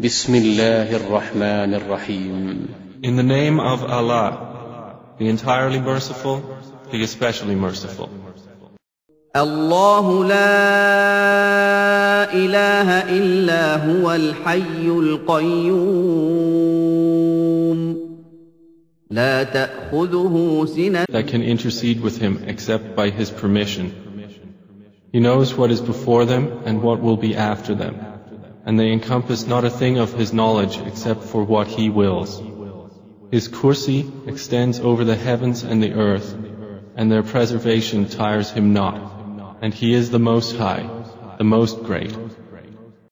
بسم الله الرحمن الرحيم In the name of Allah, the entirely merciful, the especially merciful. الله لا اله الا هو الحي القيوم لا تاخذه سنه that can intercede with him except by his permission. He knows what is before them and what will be after them, and they encompass not a thing of his knowledge except for what he wills. His kursi extends over the heavens and the earth, and their preservation tires him not, and he is the Most High, the Most Great.